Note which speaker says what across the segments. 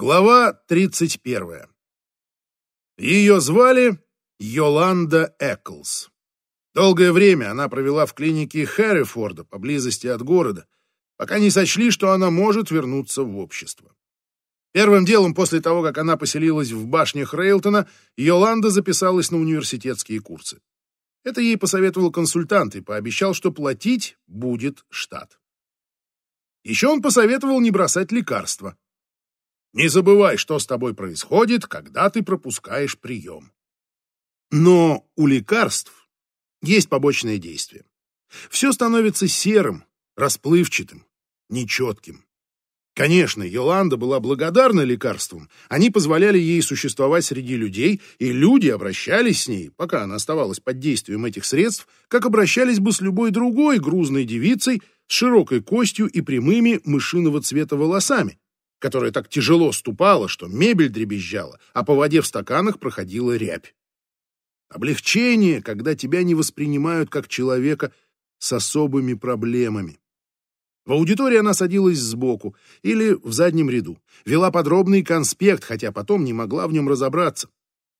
Speaker 1: Глава 31. Ее звали Йоланда Эклс. Долгое время она провела в клинике Хэррифорда поблизости от города, пока не сочли, что она может вернуться в общество. Первым делом после того, как она поселилась в башнях Рейлтона, Йоланда записалась на университетские курсы. Это ей посоветовал консультант и пообещал, что платить будет штат. Еще он посоветовал не бросать лекарства. Не забывай, что с тобой происходит, когда ты пропускаешь прием. Но у лекарств есть побочное действие. Все становится серым, расплывчатым, нечетким. Конечно, Йоланда была благодарна лекарствам. Они позволяли ей существовать среди людей, и люди обращались с ней, пока она оставалась под действием этих средств, как обращались бы с любой другой грузной девицей с широкой костью и прямыми мышиного цвета волосами, которая так тяжело ступала, что мебель дребезжала, а по воде в стаканах проходила рябь. Облегчение, когда тебя не воспринимают как человека с особыми проблемами. В аудитории она садилась сбоку или в заднем ряду, вела подробный конспект, хотя потом не могла в нем разобраться.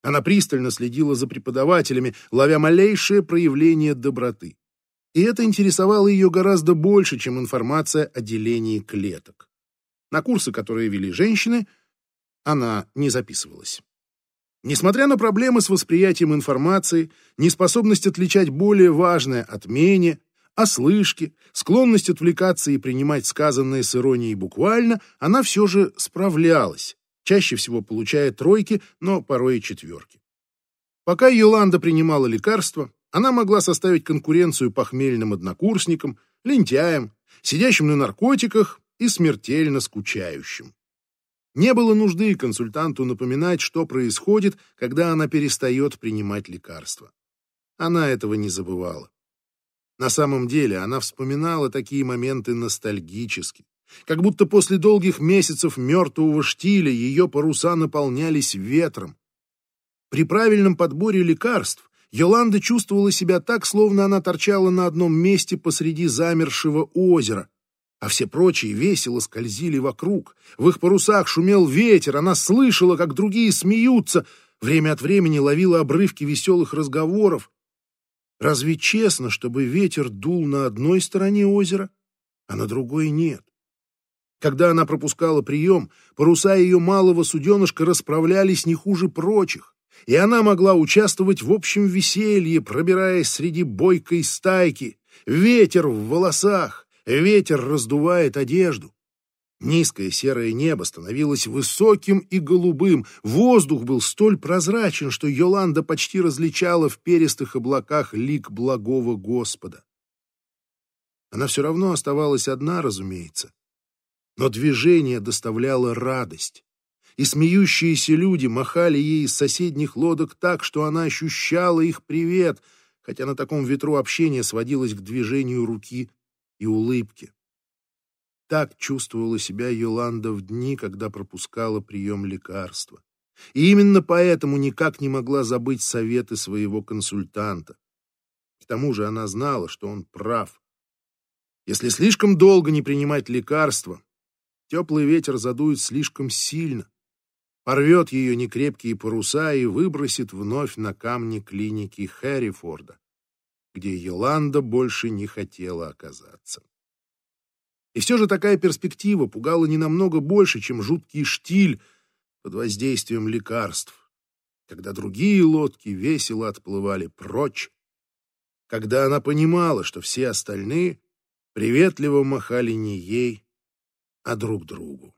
Speaker 1: Она пристально следила за преподавателями, ловя малейшее проявление доброты. И это интересовало ее гораздо больше, чем информация о делении клеток. На курсы, которые вели женщины, она не записывалась. Несмотря на проблемы с восприятием информации, неспособность отличать более важное от менее, ослышки, склонность отвлекаться и принимать сказанное с иронией буквально, она все же справлялась, чаще всего получая тройки, но порой и четверки. Пока Йоланда принимала лекарства, она могла составить конкуренцию похмельным однокурсникам, лентяям, сидящим на наркотиках и смертельно скучающим. Не было нужды консультанту напоминать, что происходит, когда она перестает принимать лекарства. Она этого не забывала. На самом деле она вспоминала такие моменты ностальгически, как будто после долгих месяцев мертвого штиля ее паруса наполнялись ветром. При правильном подборе лекарств Йоланда чувствовала себя так, словно она торчала на одном месте посреди замершего озера, а все прочие весело скользили вокруг. В их парусах шумел ветер, она слышала, как другие смеются, время от времени ловила обрывки веселых разговоров. Разве честно, чтобы ветер дул на одной стороне озера, а на другой нет? Когда она пропускала прием, паруса ее малого суденышка расправлялись не хуже прочих, и она могла участвовать в общем веселье, пробираясь среди бойкой стайки. Ветер в волосах, Ветер раздувает одежду. Низкое серое небо становилось высоким и голубым. Воздух был столь прозрачен, что Йоланда почти различала в перистых облаках лик благого Господа. Она все равно оставалась одна, разумеется. Но движение доставляло радость. И смеющиеся люди махали ей из соседних лодок так, что она ощущала их привет, хотя на таком ветру общение сводилось к движению руки и улыбки. Так чувствовала себя Йоланда в дни, когда пропускала прием лекарства. И именно поэтому никак не могла забыть советы своего консультанта. К тому же она знала, что он прав. Если слишком долго не принимать лекарства, теплый ветер задует слишком сильно, порвет ее некрепкие паруса и выбросит вновь на камни клиники Хэррифорда где Йоланда больше не хотела оказаться. И все же такая перспектива пугала не намного больше, чем жуткий штиль под воздействием лекарств, когда другие лодки весело отплывали прочь, когда она понимала, что все остальные приветливо махали не ей, а друг другу.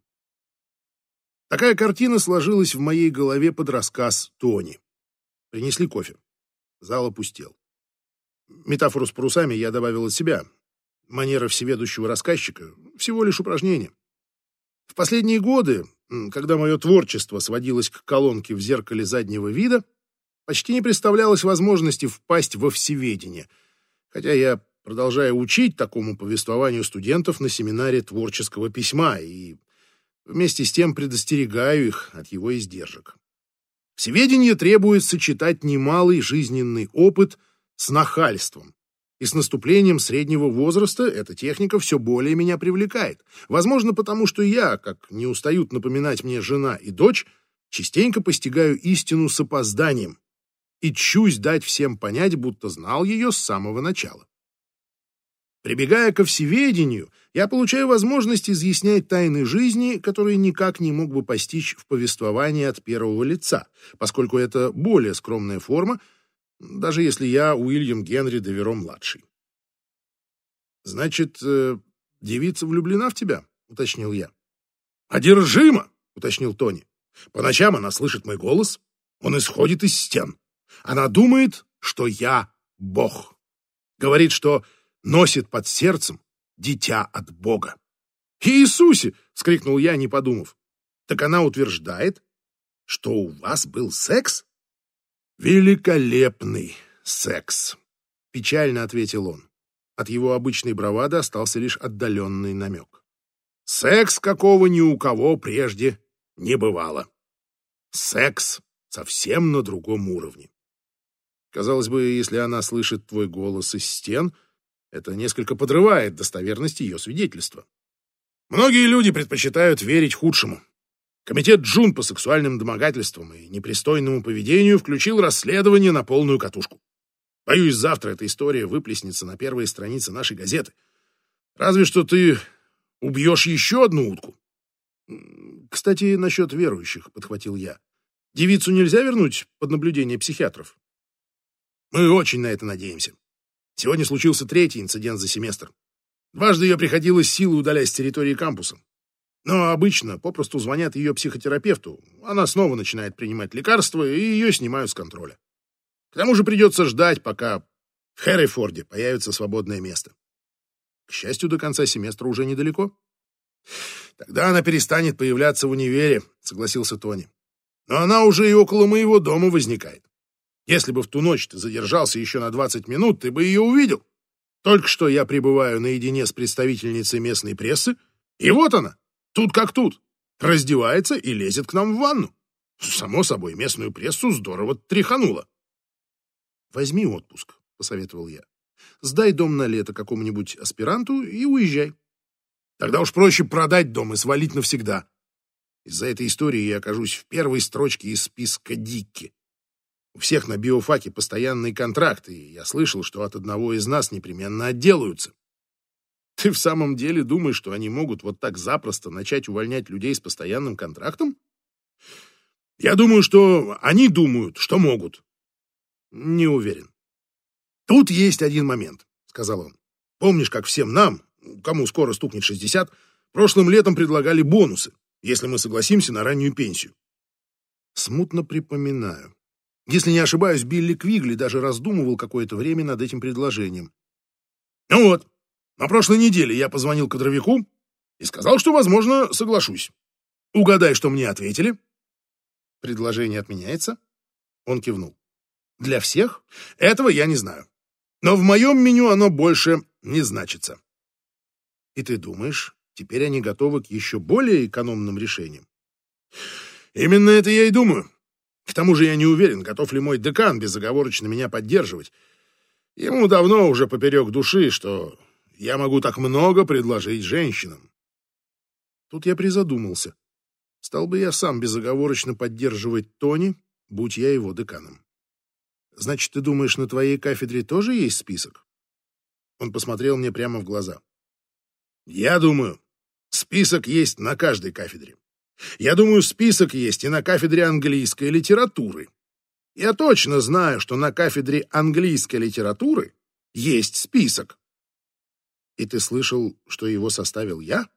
Speaker 1: Такая картина сложилась в моей голове под рассказ Тони. Принесли кофе. Зал опустел. Метафору с парусами я добавил от себя. Манера всеведущего рассказчика — всего лишь упражнение. В последние годы, когда мое творчество сводилось к колонке в зеркале заднего вида, почти не представлялось возможности впасть во всеведение, хотя я продолжаю учить такому повествованию студентов на семинаре творческого письма и вместе с тем предостерегаю их от его издержек. Всеведение требует сочетать немалый жизненный опыт — с нахальством И с наступлением среднего возраста эта техника все более меня привлекает. Возможно, потому что я, как не устают напоминать мне жена и дочь, частенько постигаю истину с опозданием и чусь дать всем понять, будто знал ее с самого начала. Прибегая ко всеведению, я получаю возможность изъяснять тайны жизни, которые никак не мог бы постичь в повествовании от первого лица, поскольку это более скромная форма, даже если я Уильям Генри Деверо-младший. «Значит, э, девица влюблена в тебя?» — уточнил я. «Одержима!» — уточнил Тони. «По ночам она слышит мой голос, он исходит из стен. Она думает, что я Бог. Говорит, что носит под сердцем дитя от Бога. «Иисусе!» — вскрикнул я, не подумав. «Так она утверждает, что у вас был секс?» «Великолепный секс!» — печально ответил он. От его обычной бравады остался лишь отдаленный намек. «Секс, какого ни у кого прежде не бывало. Секс совсем на другом уровне. Казалось бы, если она слышит твой голос из стен, это несколько подрывает достоверность ее свидетельства. Многие люди предпочитают верить худшему. Комитет Джун по сексуальным домогательствам и непристойному поведению включил расследование на полную катушку. Боюсь, завтра эта история выплеснется на первые страницы нашей газеты. Разве что ты убьешь еще одну утку. Кстати, насчет верующих, — подхватил я. Девицу нельзя вернуть под наблюдение психиатров? Мы очень на это надеемся. Сегодня случился третий инцидент за семестр. Дважды ее приходилось силой удалять с территории кампуса. Но обычно попросту звонят ее психотерапевту, она снова начинает принимать лекарства, и ее снимают с контроля. К тому же придется ждать, пока в Хэррифорде появится свободное место. К счастью, до конца семестра уже недалеко. Тогда она перестанет появляться в универе, согласился Тони. Но она уже и около моего дома возникает. Если бы в ту ночь ты задержался еще на 20 минут, ты бы ее увидел. Только что я пребываю наедине с представительницей местной прессы, и вот она, тут как тут, раздевается и лезет к нам в ванну. Само собой, местную прессу здорово тряхануло. «Возьми отпуск», — посоветовал я. «Сдай дом на лето какому-нибудь аспиранту и уезжай. Тогда уж проще продать дом и свалить навсегда. Из-за этой истории я окажусь в первой строчке из списка Дикки. У всех на биофаке постоянные контракты, и я слышал, что от одного из нас непременно отделаются. Ты в самом деле думаешь, что они могут вот так запросто начать увольнять людей с постоянным контрактом? Я думаю, что они думают, что могут. Не уверен. Тут есть один момент, сказал он. Помнишь, как всем нам, кому скоро стукнет 60, прошлым летом предлагали бонусы, если мы согласимся на раннюю пенсию? Смутно припоминаю. Если не ошибаюсь, Билли Квигли даже раздумывал какое-то время над этим предложением. Ну вот, на прошлой неделе я позвонил кадровику и сказал, что, возможно, соглашусь. Угадай, что мне ответили. Предложение отменяется? Он кивнул. Для всех? Этого я не знаю. Но в моем меню оно больше не значится. И ты думаешь, теперь они готовы к еще более экономным решениям? Именно это я и думаю. К тому же я не уверен, готов ли мой декан безоговорочно меня поддерживать. Ему давно уже поперек души, что я могу так много предложить женщинам. Тут я призадумался. Стал бы я сам безоговорочно поддерживать Тони, будь я его деканом. Значит, ты думаешь, на твоей кафедре тоже есть список? Он посмотрел мне прямо в глаза. Я думаю, список есть на каждой кафедре. Я думаю, список есть и на кафедре английской литературы. Я точно знаю, что на кафедре английской литературы есть список. И ты слышал, что его составил я?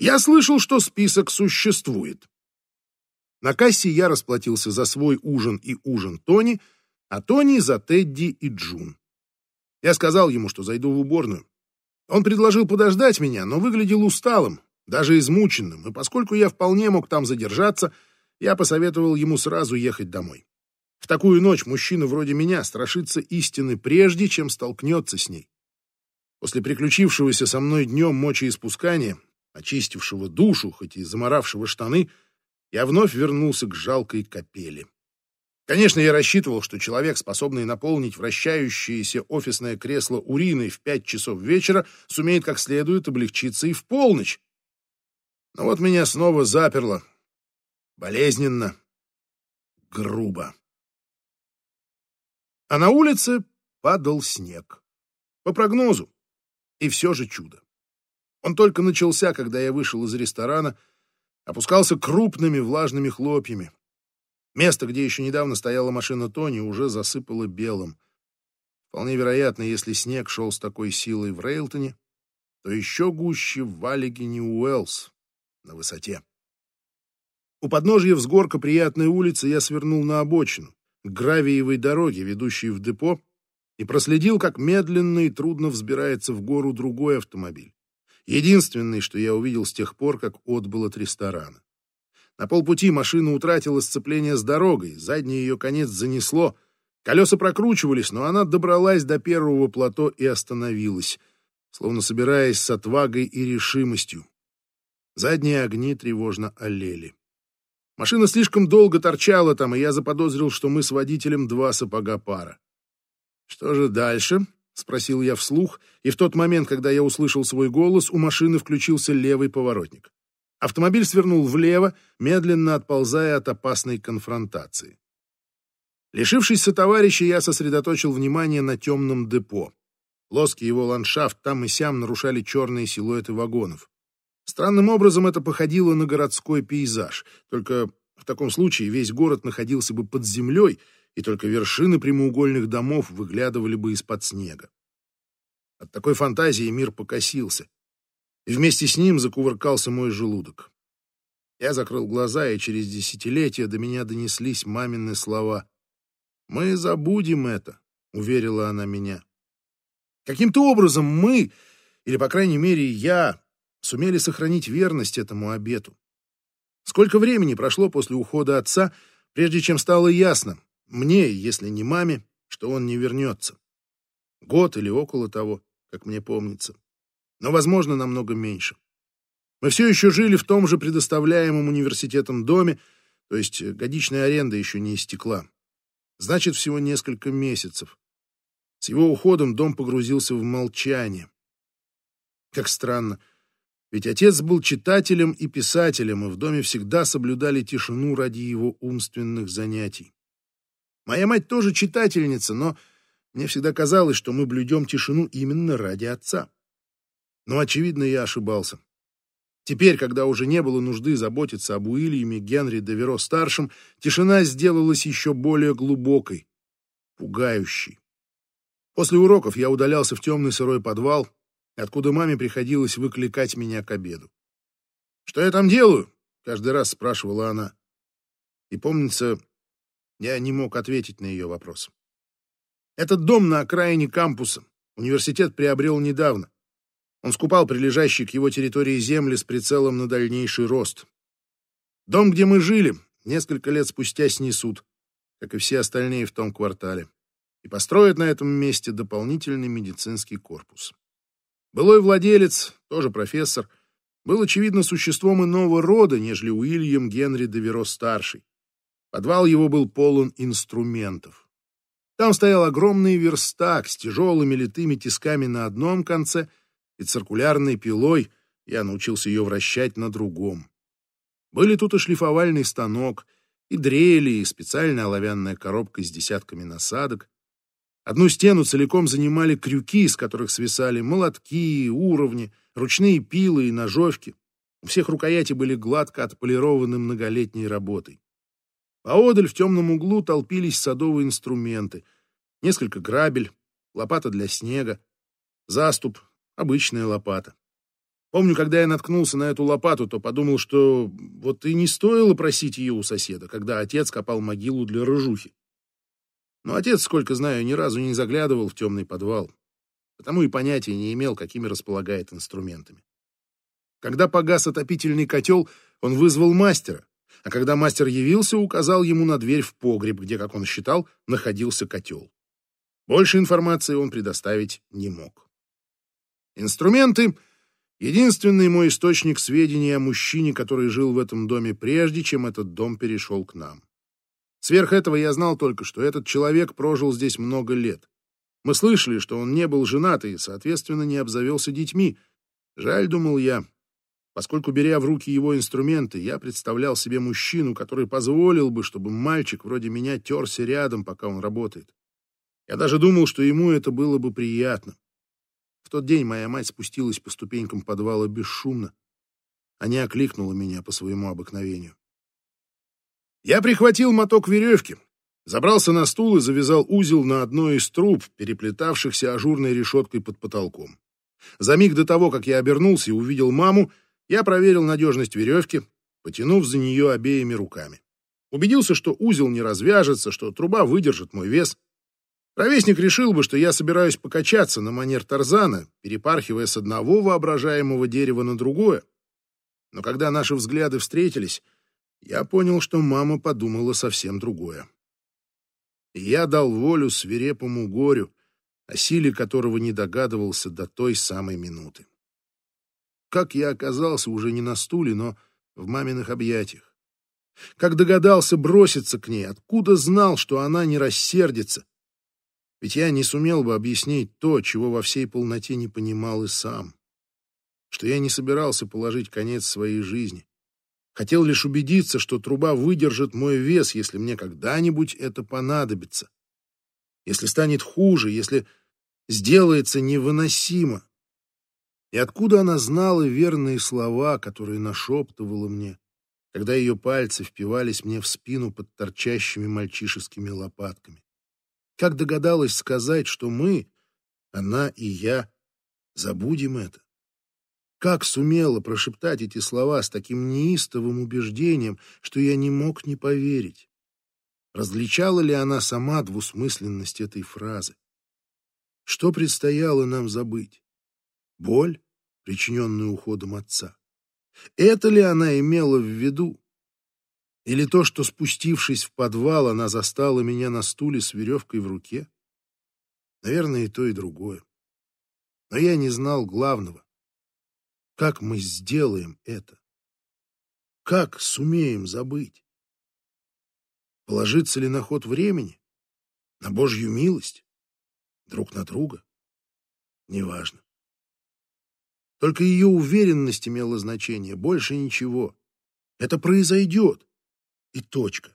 Speaker 1: Я слышал, что список существует. На кассе я расплатился за свой ужин и ужин Тони, а Тони за Тедди и Джун. Я сказал ему, что зайду в уборную. Он предложил подождать меня, но выглядел усталым, даже измученным, и поскольку я вполне мог там задержаться, я посоветовал ему сразу ехать домой. В такую ночь мужчина вроде меня страшится истины прежде, чем столкнется с ней. После приключившегося со мной днем мочеиспускания, очистившего душу, хоть и заморавшего штаны, я вновь вернулся к жалкой капели. Конечно, я рассчитывал, что человек, способный наполнить вращающееся офисное кресло уриной в пять часов вечера, сумеет как следует облегчиться и в полночь. Но вот меня снова заперло. Болезненно. Грубо. А на улице падал снег. По прогнозу. И все же чудо. Он только начался, когда я вышел из ресторана, опускался крупными влажными хлопьями. Место, где еще недавно стояла машина Тони, уже засыпало белым. Вполне вероятно, если снег шел с такой силой в Рейлтоне, то еще гуще в Валлигене Уэллс на высоте. У подножья взгорка приятной улицы я свернул на обочину, к гравиевой дороге, ведущей в депо, и проследил, как медленно и трудно взбирается в гору другой автомобиль. Единственный, что я увидел с тех пор, как отбыл от ресторана. На полпути машина утратила сцепление с дорогой, задний ее конец занесло, колеса прокручивались, но она добралась до первого плато и остановилась, словно собираясь с отвагой и решимостью. Задние огни тревожно олели. Машина слишком долго торчала там, и я заподозрил, что мы с водителем два сапога пара. «Что же дальше?» — спросил я вслух, и в тот момент, когда я услышал свой голос, у машины включился левый поворотник. Автомобиль свернул влево, медленно отползая от опасной конфронтации. Лишившись сотоварища, я сосредоточил внимание на темном депо. Плоский его ландшафт там и сям нарушали черные силуэты вагонов. Странным образом это походило на городской пейзаж, только в таком случае весь город находился бы под землей, и только вершины прямоугольных домов выглядывали бы из-под снега. От такой фантазии мир покосился, и вместе с ним закувыркался мой желудок. Я закрыл глаза, и через десятилетия до меня донеслись мамины слова. «Мы забудем это», — уверила она меня. Каким-то образом мы, или, по крайней мере, я, сумели сохранить верность этому обету. Сколько времени прошло после ухода отца, прежде чем стало ясно, мне, если не маме, что он не вернется. Год или около того, как мне помнится. Но, возможно, намного меньше. Мы все еще жили в том же предоставляемом университетом доме, то есть годичная аренда еще не истекла. Значит, всего несколько месяцев. С его уходом дом погрузился в молчание. Как странно. Ведь отец был читателем и писателем, и в доме всегда соблюдали тишину ради его умственных занятий. Моя мать тоже читательница, но мне всегда казалось, что мы блюдем тишину именно ради отца. Но, очевидно, я ошибался. Теперь, когда уже не было нужды заботиться об Уильяме Генри Деверо-старшем, тишина сделалась еще более глубокой, пугающей. После уроков я удалялся в темный сырой подвал, откуда маме приходилось выкликать меня к обеду. «Что я там делаю?» — каждый раз спрашивала она. И, помнится, я не мог ответить на ее вопрос. Этот дом на окраине кампуса университет приобрел недавно. Он скупал прилежащие к его территории земли с прицелом на дальнейший рост. Дом, где мы жили, несколько лет спустя снесут, как и все остальные в том квартале, и построят на этом месте дополнительный медицинский корпус. Былой владелец, тоже профессор, был, очевидно, существом иного рода, нежели Уильям Генри Деверо-старший. Подвал его был полон инструментов. Там стоял огромный верстак с тяжелыми литыми тисками на одном конце и циркулярной пилой, я научился ее вращать на другом. Были тут и шлифовальный станок, и дрели, и специальная оловянная коробка с десятками насадок, Одну стену целиком занимали крюки, с которых свисали молотки, уровни, ручные пилы и ножовки. У всех рукояти были гладко отполированы многолетней работой. Поодаль в темном углу толпились садовые инструменты. Несколько грабель, лопата для снега, заступ, обычная лопата. Помню, когда я наткнулся на эту лопату, то подумал, что вот и не стоило просить ее у соседа, когда отец копал могилу для рыжухи. Но отец, сколько знаю, ни разу не заглядывал в темный подвал, потому и понятия не имел, какими располагает инструментами. Когда погас отопительный котел, он вызвал мастера, а когда мастер явился, указал ему на дверь в погреб, где, как он считал, находился котел. Больше информации он предоставить не мог. Инструменты — единственный мой источник сведений о мужчине, который жил в этом доме прежде, чем этот дом перешел к нам. Сверх этого я знал только, что этот человек прожил здесь много лет. Мы слышали, что он не был женат и, соответственно, не обзавелся детьми. Жаль, думал я, поскольку, беря в руки его инструменты, я представлял себе мужчину, который позволил бы, чтобы мальчик вроде меня терся рядом, пока он работает. Я даже думал, что ему это было бы приятно. В тот день моя мать спустилась по ступенькам подвала бесшумно, а не окликнула меня по своему обыкновению. Я прихватил моток веревки, забрался на стул и завязал узел на одной из труб, переплетавшихся ажурной решеткой под потолком. За миг до того, как я обернулся и увидел маму, я проверил надежность веревки, потянув за нее обеими руками. Убедился, что узел не развяжется, что труба выдержит мой вес. Ровесник решил бы, что я собираюсь покачаться на манер Тарзана, перепархивая с одного воображаемого дерева на другое. Но когда наши взгляды встретились, я понял, что мама подумала совсем другое. Я дал волю свирепому горю, о силе которого не догадывался до той самой минуты. Как я оказался уже не на стуле, но в маминых объятиях. Как догадался броситься к ней, откуда знал, что она не рассердится. Ведь я не сумел бы объяснить то, чего во всей полноте не понимал и сам. Что я не собирался положить конец своей жизни, Хотел лишь убедиться, что труба выдержит мой вес, если мне когда-нибудь это понадобится. Если станет хуже, если сделается невыносимо. И откуда она знала верные слова, которые нашептывала мне, когда ее пальцы впивались мне в спину под торчащими мальчишескими лопатками? Как догадалась сказать, что мы, она и я, забудем это? Как сумела прошептать эти слова с таким неистовым убеждением, что я не мог не поверить? Различала ли она сама двусмысленность этой фразы? Что предстояло нам забыть? Боль, причиненную уходом отца? Это ли она имела в виду? Или то, что, спустившись в подвал, она застала меня на стуле с веревкой в руке? Наверное, и то, и другое. Но я не знал главного. Как мы сделаем это? Как сумеем забыть? Положиться ли на ход времени? На Божью милость? Друг на друга? Неважно. Только ее уверенность имела значение, больше ничего. Это произойдет. И точка.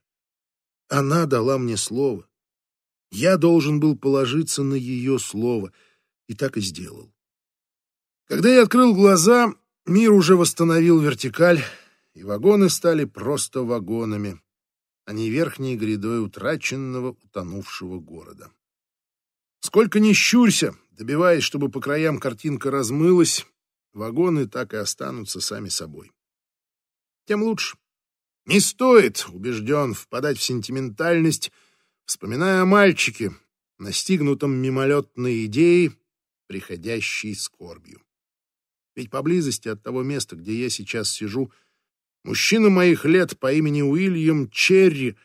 Speaker 1: Она дала мне слово. Я должен был положиться на ее слово, и так и сделал. Когда я открыл глаза, мир уже восстановил вертикаль, и вагоны стали просто вагонами, а не верхней грядой утраченного, утонувшего города. Сколько ни щурься, добиваясь, чтобы по краям картинка размылась, вагоны так и останутся сами собой. Тем лучше. Не стоит, убежден, впадать в сентиментальность, вспоминая о мальчике, настигнутом мимолетной идеей, приходящей скорбью. Ведь поблизости от того места, где я сейчас сижу, мужчина моих лет по имени Уильям Черри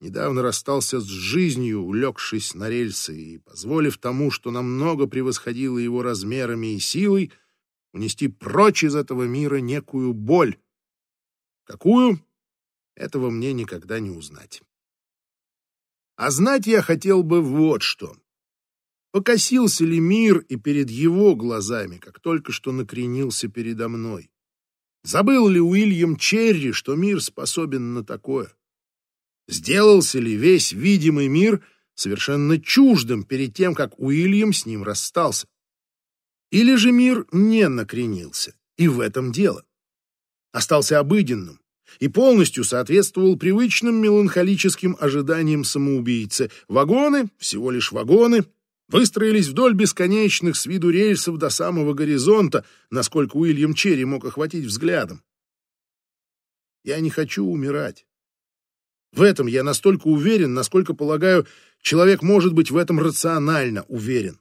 Speaker 1: недавно расстался с жизнью, улегшись на рельсы и позволив тому, что намного превосходило его размерами и силой, унести прочь из этого мира некую боль. Какую? Этого мне никогда не узнать. А знать я хотел бы вот что. Покосился ли мир и перед его глазами, как только что накренился передо мной? Забыл ли Уильям Черри, что мир способен на такое? Сделался ли весь видимый мир совершенно чуждым перед тем, как Уильям с ним расстался? Или же мир не накренился, и в этом дело? Остался обыденным и полностью соответствовал привычным меланхолическим ожиданиям самоубийцы. Вагоны, всего лишь вагоны, выстроились вдоль бесконечных с виду рельсов до самого горизонта, насколько Уильям Черри мог охватить взглядом. Я не хочу умирать. В этом я настолько уверен, насколько, полагаю, человек может быть в этом рационально уверен.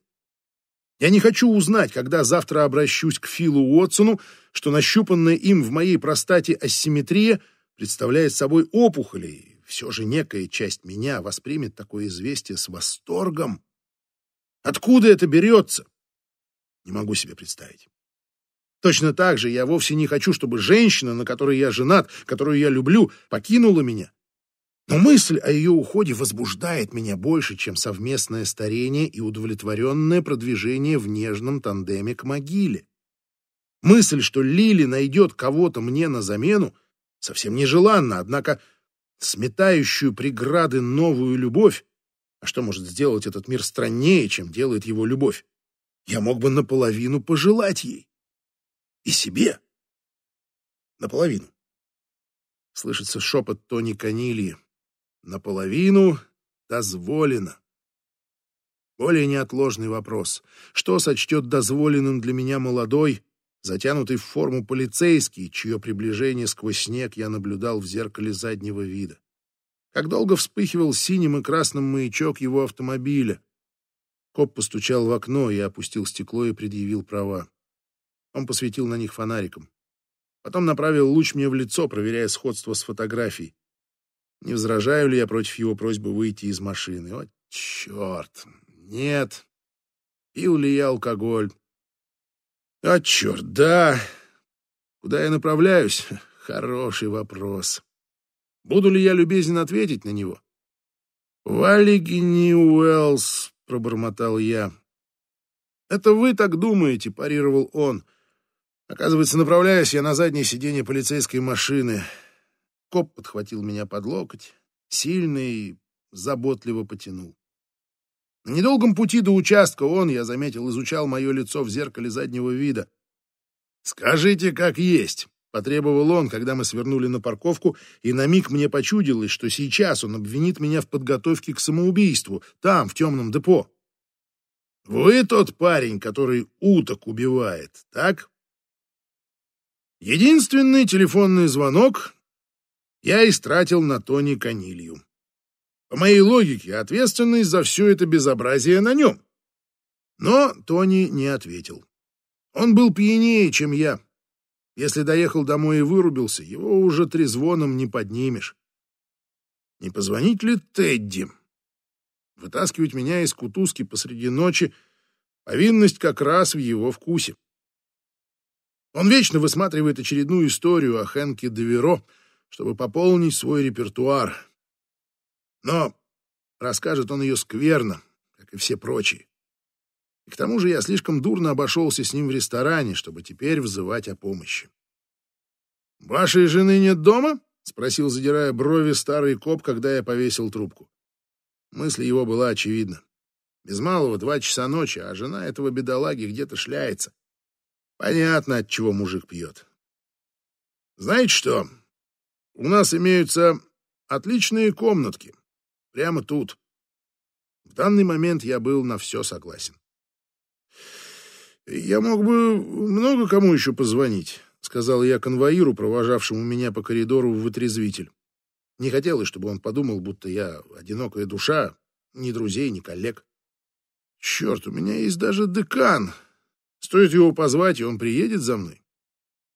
Speaker 1: Я не хочу узнать, когда завтра обращусь к Филу Уотсону, что нащупанная им в моей простате асимметрия представляет собой опухоль, и все же некая часть меня воспримет такое известие с восторгом. Откуда это берется? Не могу себе представить. Точно так же я вовсе не хочу, чтобы женщина, на которой я женат, которую я люблю, покинула меня. Но мысль о ее уходе возбуждает меня больше, чем совместное старение и удовлетворенное продвижение в нежном тандеме к могиле. Мысль, что Лили найдет кого-то мне на замену, совсем нежеланна, однако сметающую преграды новую любовь, а что может сделать этот мир страннее, чем делает его любовь, я мог бы наполовину пожелать ей. И себе. Наполовину. Слышится шепот Тони Канильи. Наполовину дозволено. Более неотложный вопрос. Что сочтет дозволенным для меня молодой, затянутый в форму полицейский, чье приближение сквозь снег я наблюдал в зеркале заднего вида? Как долго вспыхивал синим и красным маячок его автомобиля? Коп постучал в окно и опустил стекло и предъявил права. Он посветил на них фонариком. Потом направил луч мне в лицо, проверяя сходство с фотографией. Не возражаю ли я против его просьбы выйти из машины? О, черт! Нет. Пил ли я алкоголь? А, черт, да. Куда я направляюсь? Хороший вопрос. Буду ли я любезен ответить на него? «Валлиги Ньюэллс», — пробормотал я. «Это вы так думаете», — парировал он. Оказывается, направляюсь я на заднее сиденье полицейской машины. Коп подхватил меня под локоть, сильно и заботливо потянул. На недолгом пути до участка он, я заметил, изучал мое лицо в зеркале заднего вида. «Скажите, как есть», — потребовал он, когда мы свернули на парковку, и на миг мне почудилось, что сейчас он обвинит меня в подготовке к самоубийству, там, в темном депо. «Вы тот парень, который уток убивает, так?» Единственный телефонный звонок я истратил на Тони Канилью. По моей логике, ответственность за все это безобразие на нем. Но Тони не ответил. Он был пьянее, чем я. Если доехал домой и вырубился, его уже трезвоном не поднимешь. Не позвонить ли Тедди? Вытаскивать меня из кутузки посреди ночи — повинность как раз в его вкусе. Он вечно высматривает очередную историю о Хэнке Деверо, чтобы пополнить свой репертуар. Но расскажет он ее скверно, как и все прочие. И к тому же я слишком дурно обошелся с ним в ресторане, чтобы теперь взывать о помощи. «Вашей жены нет дома?» — спросил, задирая брови старый коп, когда я повесил трубку. Мысль его была очевидна. Без малого два часа ночи, а жена этого бедолаги где-то шляется. Понятно, от чего мужик пьет. Знаете что? У нас имеются отличные комнатки. Прямо тут. В данный момент я был на все согласен. «Я мог бы много кому еще позвонить», — сказал я конвоиру, провожавшему меня по коридору в вытрезвитель. Не хотелось, чтобы он подумал, будто я одинокая душа, ни друзей, ни коллег. «Черт, у меня есть даже декан», Стоит его позвать, и он приедет за мной.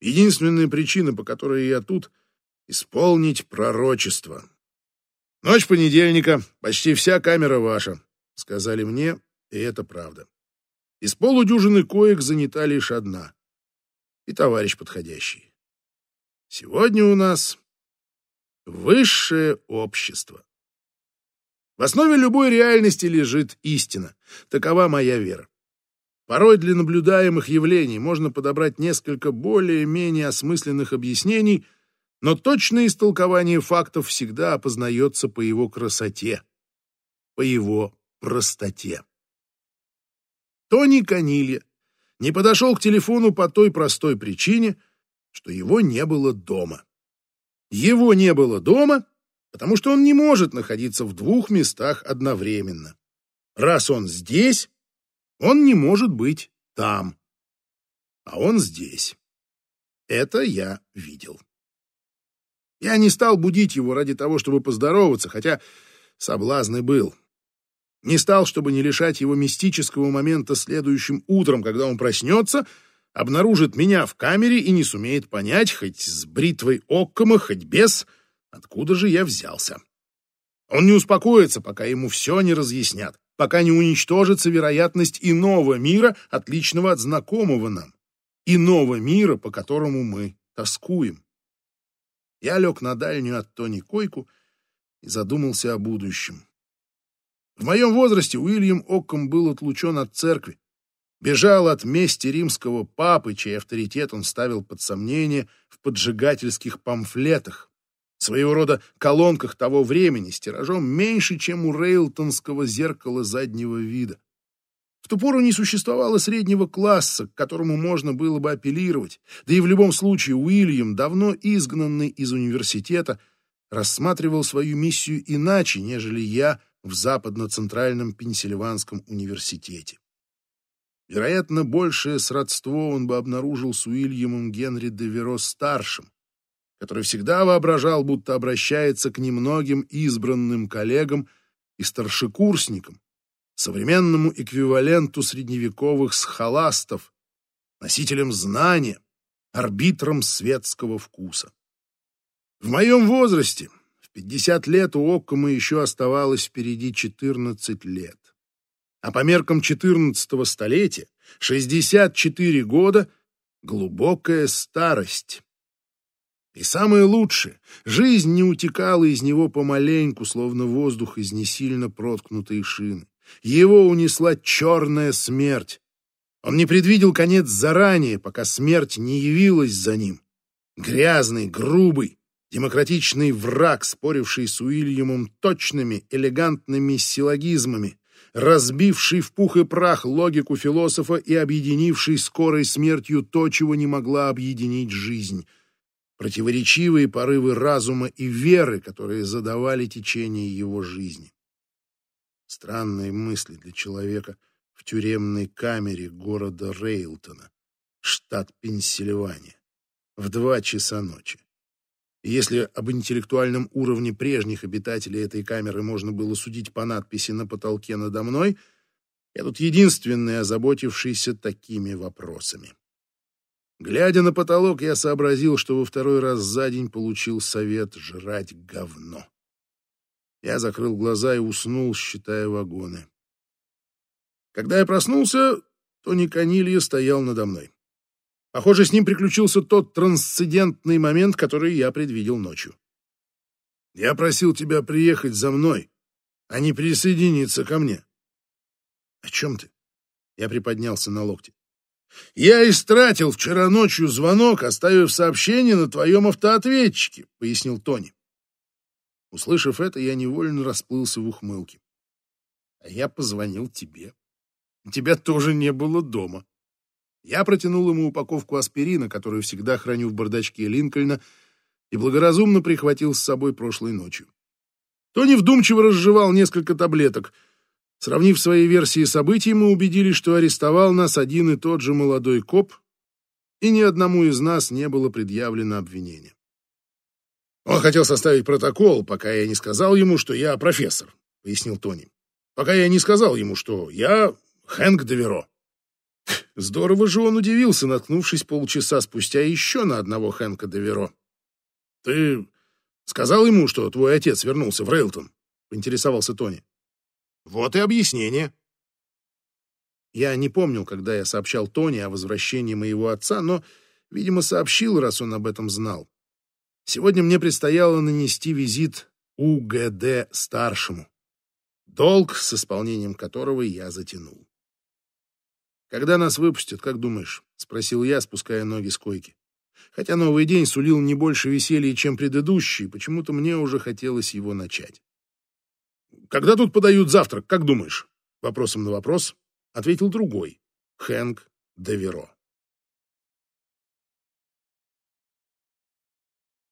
Speaker 1: Единственная причина, по которой я тут — исполнить пророчество. Ночь понедельника, почти вся камера ваша, — сказали мне, и это правда. Из полудюжины коек занята лишь одна. И товарищ подходящий. Сегодня у нас высшее общество. В основе любой реальности лежит истина. Такова моя вера. Порой для наблюдаемых явлений можно подобрать несколько более-менее осмысленных объяснений, но точное истолкование фактов всегда опознается по его красоте, по его простоте. Тони Канилья не подошел к телефону по той простой причине, что его не было дома. Его не было дома, потому что он не может находиться в двух местах одновременно. Раз он здесь, он не может быть там, а он здесь. Это я видел. Я не стал будить его ради того, чтобы поздороваться, хотя соблазн и был. Не стал, чтобы не лишать его мистического момента следующим утром, когда он проснется, обнаружит меня в камере и не сумеет понять, хоть с бритвой Оккома, хоть без, откуда же я взялся. Он не успокоится, пока ему все не разъяснят пока не уничтожится вероятность иного мира, отличного от знакомого нам, иного мира, по которому мы тоскуем. Я лег на дальнюю от Тони койку и задумался о будущем. В моем возрасте Уильям Окком был отлучен от церкви, бежал от мести римского папы, чей авторитет он ставил под сомнение в поджигательских памфлетах, своего рода колонках того времени с тиражом меньше, чем у рейлтонского зеркала заднего вида. В ту пору не существовало среднего класса, к которому можно было бы апеллировать, да и в любом случае Уильям, давно изгнанный из университета, рассматривал свою миссию иначе, нежели я в Западно-Центральном Пенсильванском университете. Вероятно, большее сродство он бы обнаружил с Уильямом Генри Деверо-старшим, который всегда воображал, будто обращается к немногим избранным коллегам и старшекурсникам, современному эквиваленту средневековых схоластов, носителям знания, арбитром светского вкуса. В моем возрасте, в 50 лет, у Оккома еще оставалось впереди 14 лет. А по меркам 14 столетия 64 года — глубокая старость. И самое лучшее — жизнь не утекала из него помаленьку, словно воздух из несильно проткнутой шины. Его унесла черная смерть. Он не предвидел конец заранее, пока смерть не явилась за ним. Грязный, грубый, демократичный враг, споривший с Уильямом точными, элегантными силлогизмами, разбивший в пух и прах логику философа и объединивший скорой смертью то, чего не могла объединить жизнь. Противоречивые порывы разума и веры, которые задавали течение его жизни. Странные мысли для человека в тюремной камере города Рейлтона, штат Пенсильвания, в два часа ночи. И если об интеллектуальном уровне прежних обитателей этой камеры можно было судить по надписи на потолке надо мной, я тут единственный, озаботившийся такими вопросами. Глядя на потолок, я сообразил, что во второй раз за день получил совет жрать говно. Я закрыл глаза и уснул, считая вагоны. Когда я проснулся, Тони Канилья стоял надо мной. Похоже, с ним приключился тот трансцендентный момент, который я предвидел ночью. «Я просил тебя приехать за мной, а не присоединиться ко мне». «О чем ты?» Я приподнялся на локте. «Я истратил вчера ночью звонок, оставив сообщение на твоем автоответчике», — пояснил Тони. Услышав это, я невольно расплылся в ухмылке. А я позвонил тебе. Тебя тоже не было дома. Я протянул ему упаковку аспирина, которую всегда храню в бардачке Линкольна, и благоразумно прихватил с собой прошлой ночью. Тони вдумчиво разжевал несколько таблеток. Сравнив свои версии событий, мы убедились, что арестовал нас один и тот же молодой коп, и ни одному из нас не было предъявлено обвинение. Он хотел составить протокол, пока я не сказал ему, что я профессор, пояснил Тони. Пока я не сказал ему, что я Хэнк Деверо. Здорово же он удивился, наткнувшись полчаса спустя еще на одного Хэнка Деверо. Ты сказал ему, что твой отец вернулся в Рейлтон? поинтересовался Тони. Вот и объяснение. Я не помнил, когда я сообщал Тони о возвращении моего отца, но, видимо, сообщил, раз он об этом знал. Сегодня мне предстояло нанести визит УГД старшему, долг с исполнением которого я затянул. «Когда нас выпустят, как думаешь?» — спросил я, спуская ноги с койки. Хотя новый день сулил не больше веселья, чем предыдущий, почему-то мне уже хотелось его начать. «Когда тут подают завтрак, как думаешь?» Вопросом на вопрос ответил другой, Хэнк Деверо.